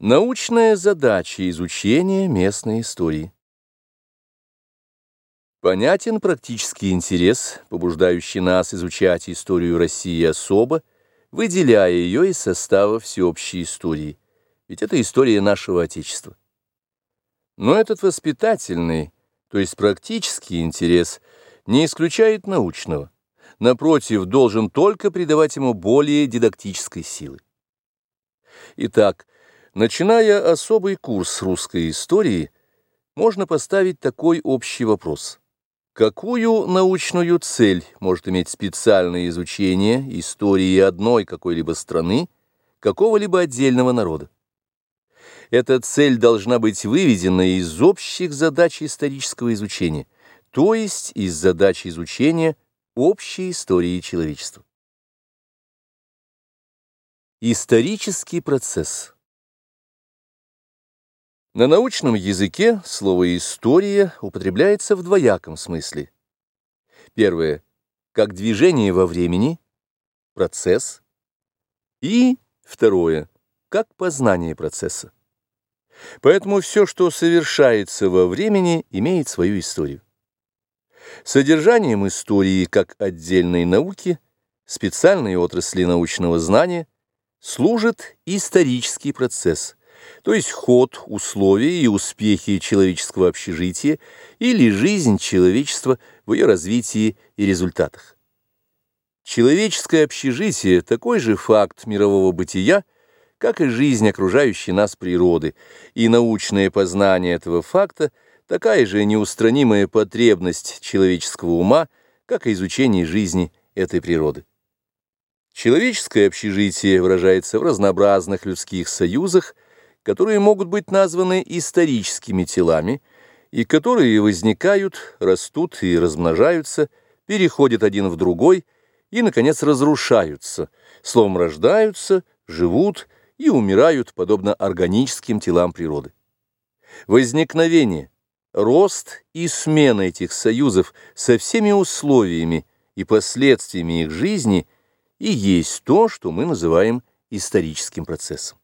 Научная задача изучения местной истории. Понятен практический интерес, побуждающий нас изучать историю России особо, выделяя ее из состава всеобщей истории, ведь это история нашего Отечества. Но этот воспитательный, то есть практический интерес, не исключает научного, напротив, должен только придавать ему более дидактической силы. Итак, Начиная особый курс русской истории, можно поставить такой общий вопрос. Какую научную цель может иметь специальное изучение истории одной какой-либо страны, какого-либо отдельного народа? Эта цель должна быть выведена из общих задач исторического изучения, то есть из задач изучения общей истории человечества. Исторический процесс на научном языке слово «история» употребляется в двояком смысле. Первое – как движение во времени, процесс. И второе – как познание процесса. Поэтому все, что совершается во времени, имеет свою историю. Содержанием истории как отдельной науки, специальной отрасли научного знания, служит исторический процесс – то есть ход, условия и успехи человеческого общежития или жизнь человечества в ее развитии и результатах. Человеческое общежитие – такой же факт мирового бытия, как и жизнь окружающей нас природы, и научное познание этого факта – такая же неустранимая потребность человеческого ума, как и изучение жизни этой природы. Человеческое общежитие выражается в разнообразных людских союзах – которые могут быть названы историческими телами и которые возникают, растут и размножаются, переходят один в другой и, наконец, разрушаются, словом, рождаются, живут и умирают, подобно органическим телам природы. Возникновение, рост и смена этих союзов со всеми условиями и последствиями их жизни и есть то, что мы называем историческим процессом.